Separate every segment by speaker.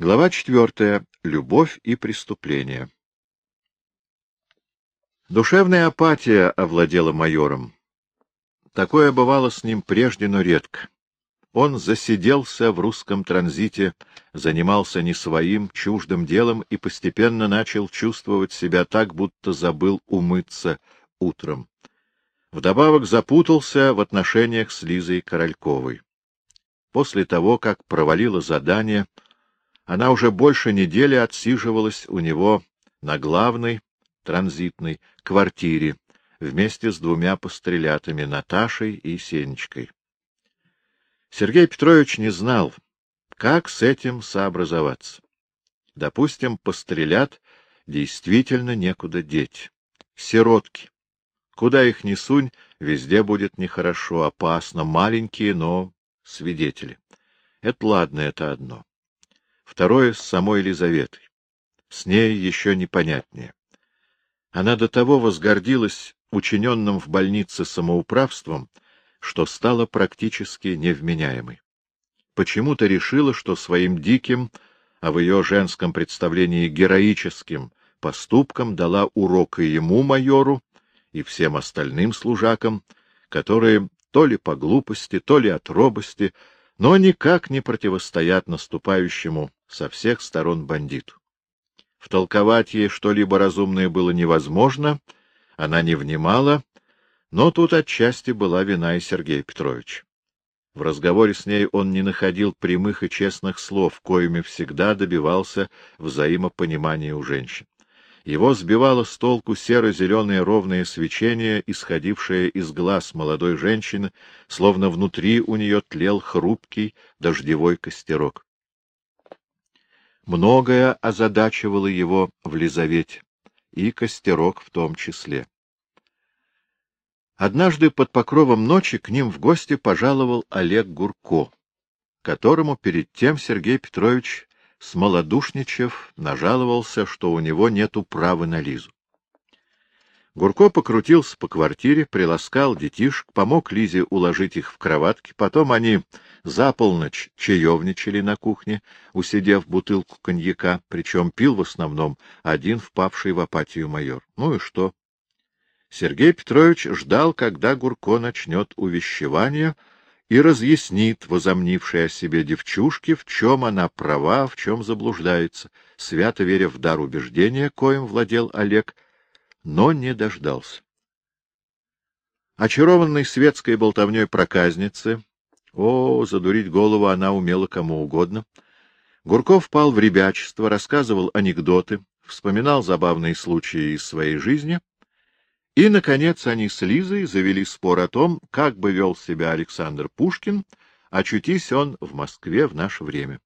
Speaker 1: Глава четвертая. Любовь и преступление. Душевная апатия овладела майором. Такое бывало с ним прежде, но редко. Он засиделся в русском транзите, занимался не своим, чуждым делом и постепенно начал чувствовать себя так, будто забыл умыться утром. Вдобавок запутался в отношениях с Лизой Корольковой. После того, как провалила задание, она уже больше недели отсиживалась у него на главной, транзитной, квартире вместе с двумя пострелятами Наташей и Сенечкой. Сергей Петрович не знал, как с этим сообразоваться. Допустим, пострелят действительно некуда деть. Сиротки. Куда их ни сунь, везде будет нехорошо, опасно, маленькие, но свидетели. Это ладно, это одно. Второе — с самой Елизаветой. С ней еще непонятнее. Она до того возгордилась учиненным в больнице самоуправством, что стала практически невменяемой. Почему-то решила, что своим диким, а в ее женском представлении героическим поступком дала урок и ему, майору, и всем остальным служакам, которые то ли по глупости, то ли от робости, но никак не противостоят наступающему со всех сторон бандиту. Втолковать ей что-либо разумное было невозможно, она не внимала, но тут отчасти была вина и Сергея Петровича. В разговоре с ней он не находил прямых и честных слов, коими всегда добивался взаимопонимания у женщин. Его сбивало с толку серо-зеленое ровное свечение, исходившее из глаз молодой женщины, словно внутри у нее тлел хрупкий дождевой костерок. Многое озадачивало его в Лизавете, и костерок в том числе. Однажды под покровом ночи к ним в гости пожаловал Олег Гурко, которому перед тем Сергей Петрович смолодушничав, нажаловался, что у него нету права на Лизу. Гурко покрутился по квартире, приласкал детишек, помог Лизе уложить их в кроватки, потом они за полночь чаевничали на кухне, усидев бутылку коньяка, причем пил в основном один впавший в апатию майор. Ну и что? Сергей Петрович ждал, когда Гурко начнет увещевание, и разъяснит возомнившей о себе девчушке, в чем она права, в чем заблуждается, свято веря в дар убеждения, коим владел Олег, но не дождался. Очарованный светской болтовней проказницы, о, задурить голову она умела кому угодно, Гурков пал в ребячество, рассказывал анекдоты, вспоминал забавные случаи из своей жизни — и, наконец, они с Лизой завели спор о том, как бы вел себя Александр Пушкин, очутись он в Москве в наше время.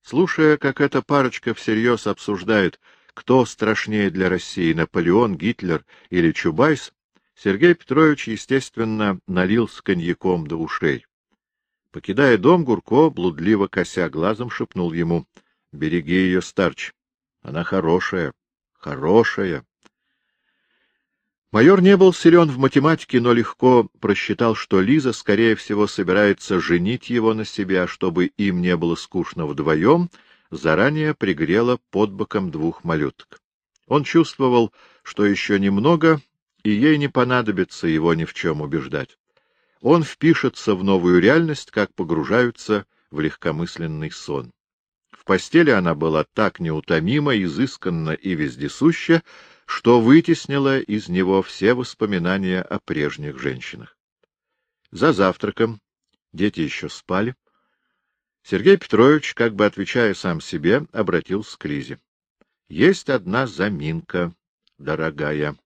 Speaker 1: Слушая, как эта парочка всерьез обсуждает, кто страшнее для России, Наполеон, Гитлер или Чубайс, Сергей Петрович, естественно, налил с коньяком до ушей. Покидая дом, Гурко, блудливо кося глазом, шепнул ему, — Береги ее, старч, она хорошая, хорошая. Майор не был силен в математике, но легко просчитал, что Лиза, скорее всего, собирается женить его на себе, а чтобы им не было скучно вдвоем, заранее пригрела под боком двух малюток. Он чувствовал, что еще немного, и ей не понадобится его ни в чем убеждать. Он впишется в новую реальность, как погружаются в легкомысленный сон. В постели она была так неутомима, изысканна и вездесуща, что вытеснило из него все воспоминания о прежних женщинах. За завтраком, дети еще спали, Сергей Петрович, как бы отвечая сам себе, обратился к Лизе. — Есть одна заминка, дорогая.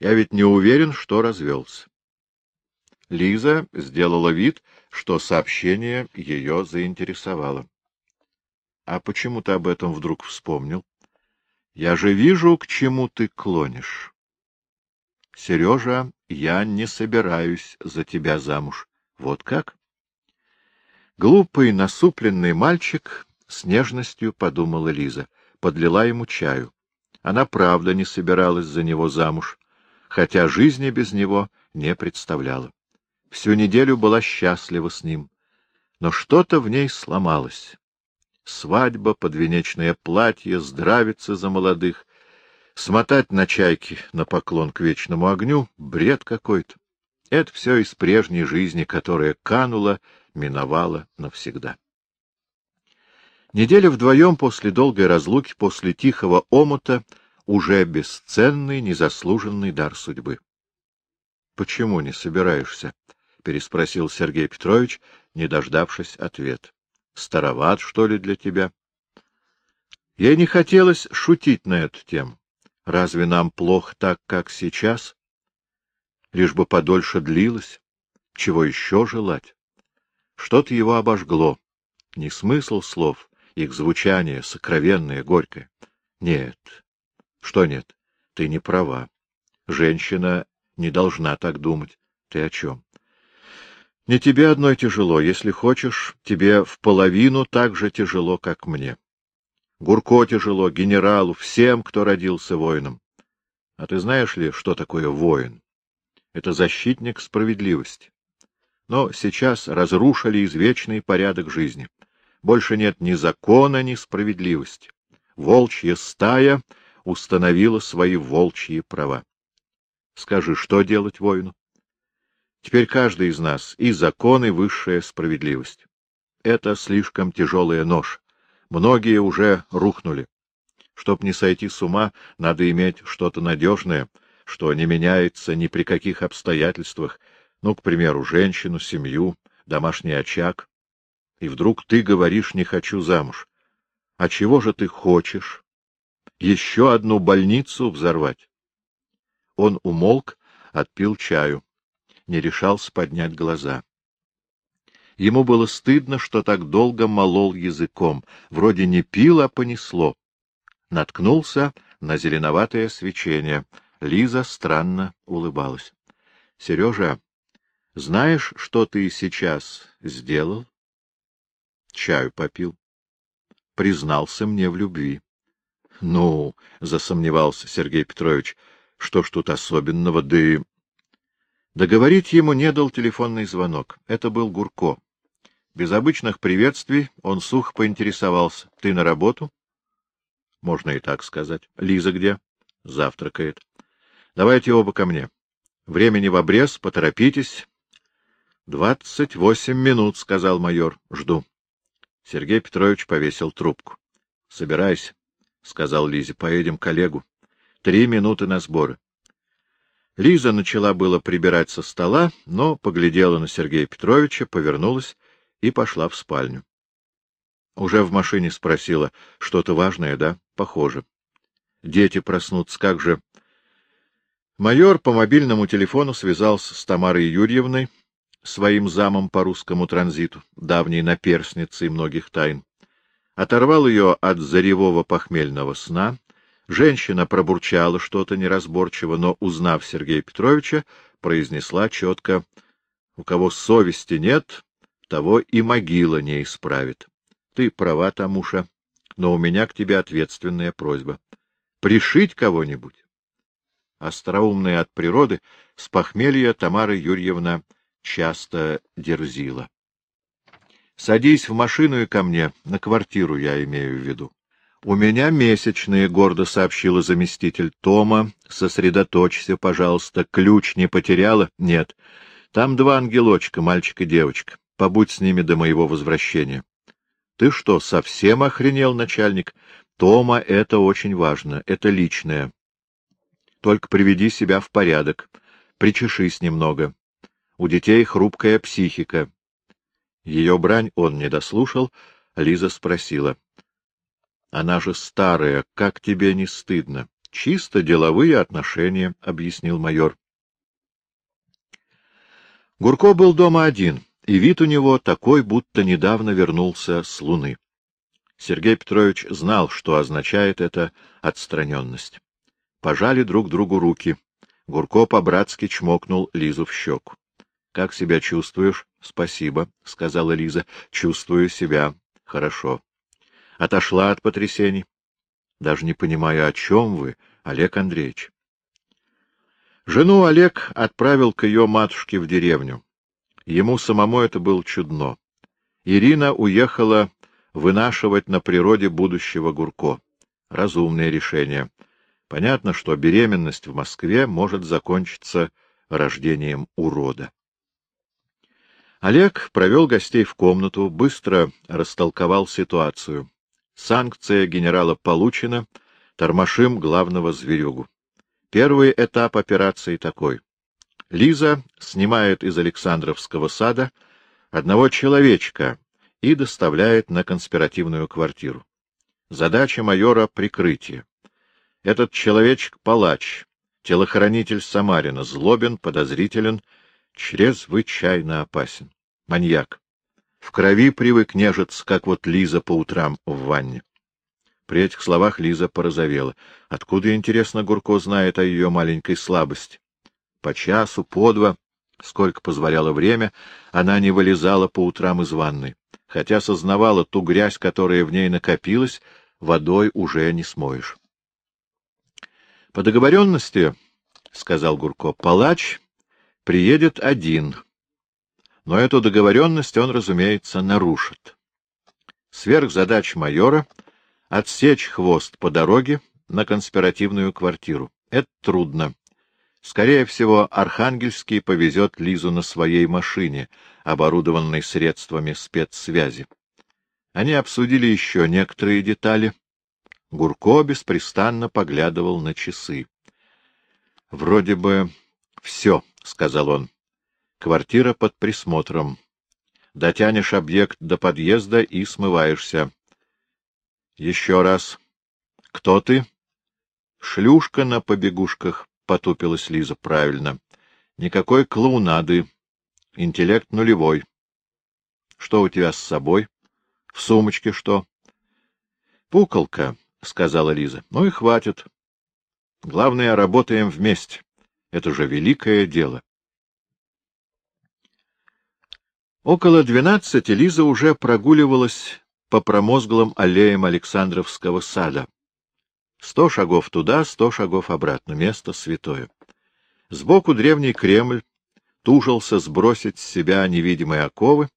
Speaker 1: Я ведь не уверен, что развелся. Лиза сделала вид, что сообщение ее заинтересовало. — А почему ты об этом вдруг вспомнил? Я же вижу, к чему ты клонишь. Сережа, я не собираюсь за тебя замуж. Вот как? Глупый, насупленный мальчик с нежностью подумала Лиза, подлила ему чаю. Она правда не собиралась за него замуж, хотя жизни без него не представляла. Всю неделю была счастлива с ним. но что-то в ней сломалось. Свадьба, подвенечное платье, здравица за молодых, смотать на чайки на поклон к вечному огню — бред какой-то. Это все из прежней жизни, которая канула, миновала навсегда. Неделя вдвоем после долгой разлуки, после тихого омута, уже бесценный, незаслуженный дар судьбы. — Почему не собираешься? — переспросил Сергей Петрович, не дождавшись ответ. — Староват, что ли, для тебя? Ей не хотелось шутить на эту тему. Разве нам плохо так, как сейчас? Лишь бы подольше длилось. Чего еще желать? Что-то его обожгло. Не смысл слов, их звучание, сокровенное, горькое. Нет. Что нет? Ты не права. Женщина не должна так думать. Ты о чем? Не тебе одной тяжело. Если хочешь, тебе в половину так же тяжело, как мне. Гурко тяжело, генералу, всем, кто родился воином. А ты знаешь ли, что такое воин? Это защитник справедливости. Но сейчас разрушили извечный порядок жизни. Больше нет ни закона, ни справедливости. Волчья стая установила свои волчьи права. Скажи, что делать воину? Теперь каждый из нас и закон, и высшая справедливость. Это слишком тяжелая нож. Многие уже рухнули. Чтоб не сойти с ума, надо иметь что-то надежное, что не меняется ни при каких обстоятельствах, ну, к примеру, женщину, семью, домашний очаг. И вдруг ты говоришь «не хочу замуж». А чего же ты хочешь? Еще одну больницу взорвать? Он умолк, отпил чаю, не решался поднять глаза. Ему было стыдно, что так долго молол языком. Вроде не пил, а понесло. Наткнулся на зеленоватое свечение. Лиза странно улыбалась. — Сережа, знаешь, что ты сейчас сделал? Чаю попил. Признался мне в любви. — Ну, — засомневался Сергей Петрович, — что ж тут особенного, да и... Договорить ему не дал телефонный звонок. Это был Гурко. Без обычных приветствий он сухо поинтересовался. — Ты на работу? — Можно и так сказать. — Лиза где? — Завтракает. — Давайте оба ко мне. Времени в обрез, поторопитесь. — Двадцать восемь минут, — сказал майор. — Жду. Сергей Петрович повесил трубку. — Собирайся, — сказал Лизе. — Поедем к коллегу. Три минуты на сборы. Лиза начала было прибирать со стола, но поглядела на Сергея Петровича, повернулась и пошла в спальню. Уже в машине спросила, что-то важное, да? Похоже. Дети проснутся, как же... Майор по мобильному телефону связался с Тамарой Юрьевной, своим замом по русскому транзиту, давней наперсницей многих тайн. Оторвал ее от заревого похмельного сна. Женщина пробурчала что-то неразборчиво, но, узнав Сергея Петровича, произнесла четко, «У кого совести нет, того и могила не исправит. Ты права, Тамуша, но у меня к тебе ответственная просьба. Пришить кого-нибудь? Остроумная от природы, с похмелья Тамара Юрьевна часто дерзила. — Садись в машину и ко мне, на квартиру я имею в виду. — У меня месячные, — гордо сообщила заместитель Тома. — Сосредоточься, пожалуйста. Ключ не потеряла? — Нет. Там два ангелочка, мальчик и девочка. Побудь с ними до моего возвращения. — Ты что, совсем охренел, начальник? Тома, это очень важно, это личное. Только приведи себя в порядок, причешись немного. У детей хрупкая психика. Ее брань он не дослушал, Лиза спросила. — Она же старая, как тебе не стыдно? — Чисто деловые отношения, — объяснил майор. Гурко был дома один — и вид у него такой, будто недавно вернулся с Луны. Сергей Петрович знал, что означает эта отстраненность. Пожали друг другу руки. Гурко по-братски чмокнул Лизу в щеку. — Как себя чувствуешь? — Спасибо, — сказала Лиза. — Чувствую себя. Хорошо. Отошла от потрясений. — Даже не понимаю, о чем вы, Олег Андреевич. Жену Олег отправил к ее матушке в деревню. Ему самому это было чудно. Ирина уехала вынашивать на природе будущего Гурко. Разумное решение. Понятно, что беременность в Москве может закончиться рождением урода. Олег провел гостей в комнату, быстро растолковал ситуацию. Санкция генерала получена, тормошим главного зверюгу. Первый этап операции такой. Лиза снимает из Александровского сада одного человечка и доставляет на конспиративную квартиру. Задача майора — прикрытие. Этот человечек — палач, телохранитель Самарина, злобен, подозрителен, чрезвычайно опасен. Маньяк. В крови привык нежиться, как вот Лиза по утрам в ванне. При этих словах Лиза порозовела. Откуда, интересно, Гурко знает о ее маленькой слабости? По часу, по два, сколько позволяло время, она не вылезала по утрам из ванны, хотя сознавала ту грязь, которая в ней накопилась, водой уже не смоешь. — По договоренности, — сказал Гурко, — палач приедет один, но эту договоренность он, разумеется, нарушит. Сверхзадач майора — отсечь хвост по дороге на конспиративную квартиру. Это трудно. Скорее всего, Архангельский повезет Лизу на своей машине, оборудованной средствами спецсвязи. Они обсудили еще некоторые детали. Гурко беспрестанно поглядывал на часы. — Вроде бы все, — сказал он. Квартира под присмотром. Дотянешь объект до подъезда и смываешься. Еще раз. Кто ты? Шлюшка на побегушках, — потупилась Лиза. Правильно. Никакой клоунады. Интеллект нулевой. Что у тебя с собой? В сумочке что? Пуколка, — сказала Лиза. Ну и хватит. Главное, работаем вместе. Это же великое дело. Около двенадцати Лиза уже прогуливалась по промозглым аллеям Александровского сада. Сто шагов туда, сто шагов обратно. Место святое. Сбоку древний Кремль тужился сбросить с себя невидимые оковы,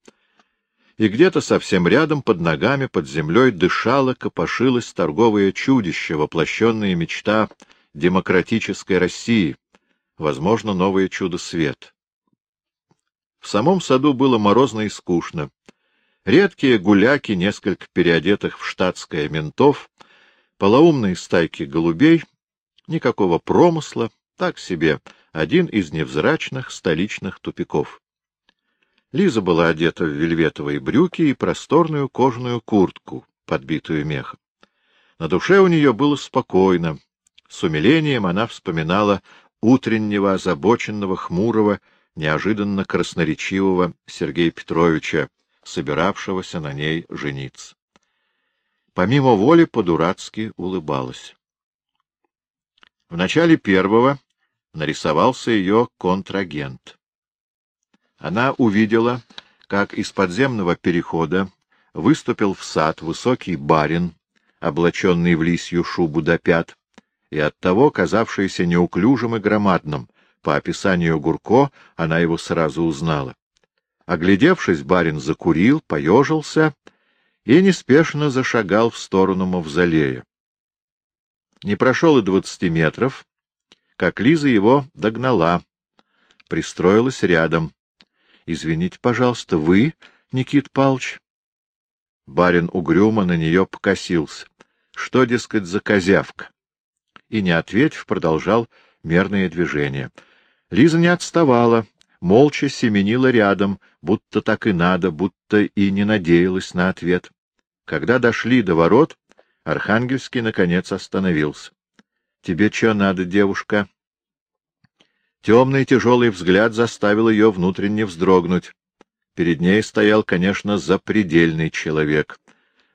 Speaker 1: и где-то совсем рядом, под ногами, под землей, дышало, копошилось торговое чудище, воплощенная мечта демократической России, возможно, новое чудо-свет. В самом саду было морозно и скучно. Редкие гуляки, несколько переодетых в штатское ментов, полоумные стайки голубей, никакого промысла, так себе, один из невзрачных столичных тупиков. Лиза была одета в вельветовые брюки и просторную кожаную куртку, подбитую мехом. На душе у нее было спокойно. С умилением она вспоминала утреннего, озабоченного, хмурого, неожиданно красноречивого Сергея Петровича, собиравшегося на ней жениться. Помимо воли по-дурацки улыбалась. В начале первого нарисовался ее контрагент. Она увидела, как из подземного перехода выступил в сад высокий барин, облаченный в лисью шубу до пят, и оттого казавшийся неуклюжим и громадным, по описанию Гурко она его сразу узнала. Оглядевшись, барин закурил, поежился и неспешно зашагал в сторону мавзолея. Не прошел и двадцати метров, как Лиза его догнала, пристроилась рядом. — Извините, пожалуйста, вы, Никит Палч? Барин угрюмо на нее покосился. Что, дескать, за козявка? И, не ответив, продолжал мерные движения. Лиза не отставала, молча семенила рядом, будто так и надо, будто и не надеялась на ответ. Когда дошли до ворот, Архангельский, наконец, остановился. — Тебе что надо, девушка? Темный тяжелый взгляд заставил ее внутренне вздрогнуть. Перед ней стоял, конечно, запредельный человек,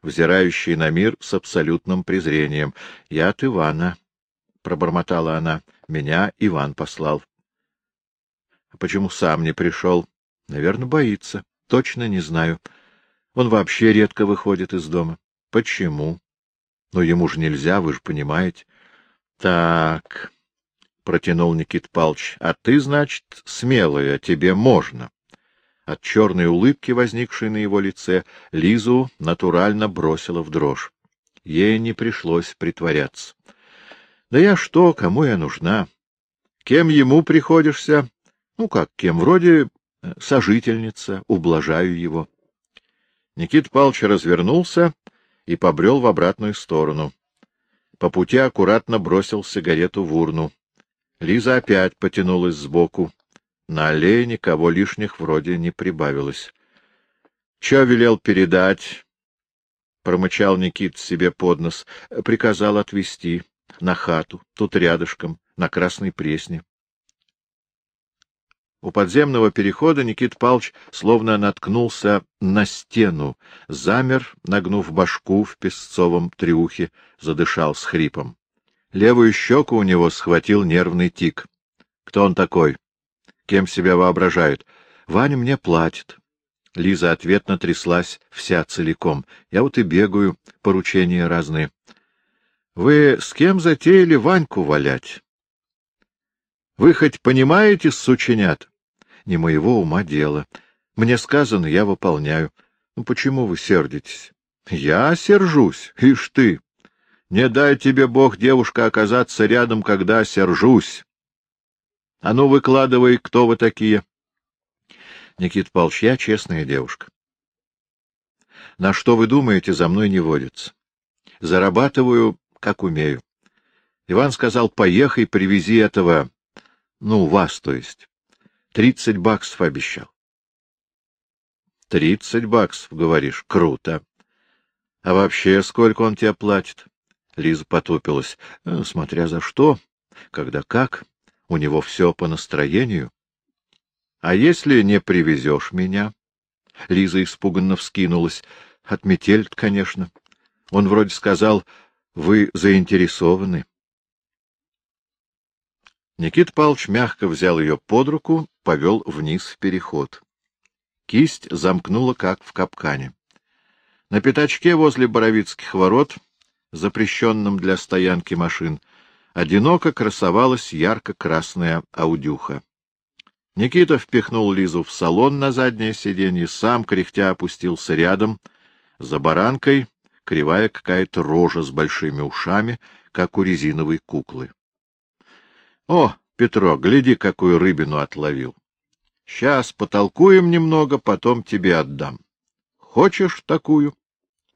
Speaker 1: взирающий на мир с абсолютным презрением. — Я от Ивана, — пробормотала она. — Меня Иван послал. А почему сам не пришел? Наверное, боится. Точно не знаю. Он вообще редко выходит из дома. Почему? Но ему же нельзя, вы же понимаете. Так, — протянул Никит Палч, — а ты, значит, смелая, тебе можно. от черной улыбки, возникшей на его лице, Лизу натурально бросила в дрожь. Ей не пришлось притворяться. — Да я что, кому я нужна? Кем ему приходишься? Ну как, кем? Вроде э, сожительница, ублажаю его. Никит Павлович развернулся и побрел в обратную сторону. По пути аккуратно бросил сигарету в урну. Лиза опять потянулась сбоку. На аллее никого лишних вроде не прибавилось. — Че велел передать? — промычал Никит себе под нос. — Приказал отвезти на хату, тут рядышком, на Красной Пресне. У подземного перехода Никит Палч словно наткнулся на стену, замер, нагнув башку в песцовом трюхе, задышал с хрипом. Левую щеку у него схватил нервный тик. Кто он такой? Кем себя воображает? Ваня мне платит. Лиза ответно тряслась вся целиком. Я вот и бегаю, поручения разные. Вы с кем затеяли Ваньку валять? Вы хоть понимаете, сученят? Не моего ума дело. Мне сказано, я выполняю. Ну почему вы сердитесь? Я сержусь, ишь ты. Не дай тебе Бог, девушка, оказаться рядом, когда сержусь. А ну, выкладывай, кто вы такие. Никит Павлович, я честная девушка. На что вы думаете, за мной не водится. Зарабатываю, как умею. Иван сказал, поехай, привези этого, ну, вас, то есть. Тридцать баксов обещал. Тридцать баксов, говоришь, круто. А вообще, сколько он тебе платит? Лиза потупилась. «Э, смотря за что, когда как. У него все по настроению. — А если не привезешь меня? Лиза испуганно вскинулась. — От метель конечно. Он вроде сказал, вы заинтересованы. Никит Павлович мягко взял ее под руку, повел вниз в переход. Кисть замкнула, как в капкане. На пятачке возле Боровицких ворот, запрещенном для стоянки машин, одиноко красовалась ярко-красная аудюха. Никита впихнул Лизу в салон на заднее сиденье, сам, кряхтя, опустился рядом. За баранкой кривая какая-то рожа с большими ушами, как у резиновой куклы. — О, Петро, гляди, какую рыбину отловил. Сейчас потолкуем немного, потом тебе отдам. Хочешь такую?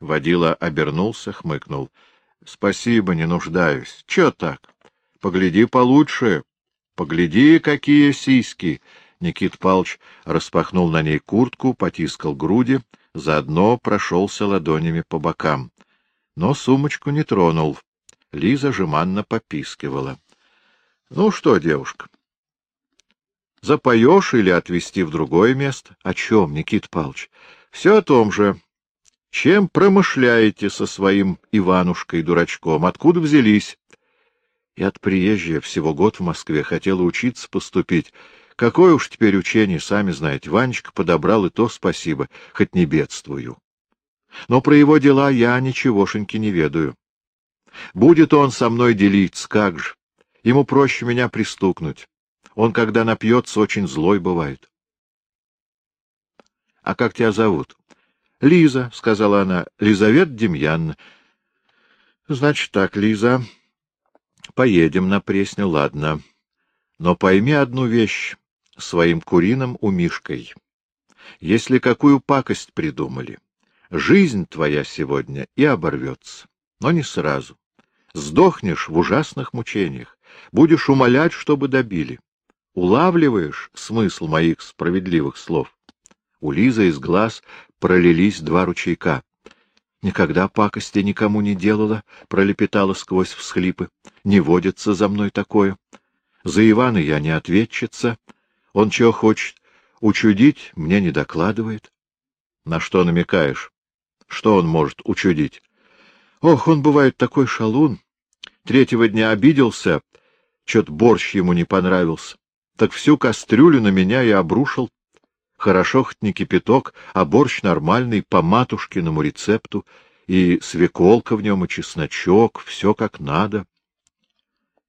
Speaker 1: Водила обернулся, хмыкнул. — Спасибо, не нуждаюсь. Че так? Погляди получше. Погляди, какие сиськи. Никит Палч распахнул на ней куртку, потискал груди, заодно прошелся ладонями по бокам. Но сумочку не тронул. Лиза жеманно попискивала. — Ну что, девушка, запоешь или отвезти в другое место? — О чем, Никит Палч? — Все о том же. Чем промышляете со своим Иванушкой-дурачком? Откуда взялись? И от приезжая всего год в Москве хотела учиться поступить. Какое уж теперь учение, сами знаете. Ванечка подобрал, и то спасибо, хоть не бедствую. Но про его дела я ничегошеньки не ведаю. Будет он со мной делиться, как же. Ему проще меня пристукнуть. Он, когда напьется, очень злой бывает. — А как тебя зовут? — Лиза, — сказала она, — Лизавета Демьяновна. — Значит так, Лиза, поедем на Пресню, ладно. Но пойми одну вещь своим куриным умишкой. Если какую пакость придумали, жизнь твоя сегодня и оборвется, но не сразу. Сдохнешь в ужасных мучениях, будешь умолять, чтобы добили. Улавливаешь смысл моих справедливых слов? У Лизы из глаз пролились два ручейка. Никогда пакости никому не делала, пролепетала сквозь всхлипы. Не водится за мной такое. За Ивана я не ответчица. Он чего хочет? Учудить мне не докладывает. На что намекаешь? Что он может учудить? Ох, он бывает такой шалун. Третьего дня обиделся, чё-то борщ ему не понравился. Так всю кастрюлю на меня и обрушил. Хорошо хоть не кипяток, а борщ нормальный, по матушкиному рецепту, и свеколка в нем, и чесночок, все как надо.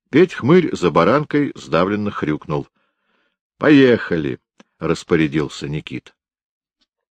Speaker 1: Петь хмырь за баранкой сдавленно хрюкнул. — Поехали, — распорядился Никит.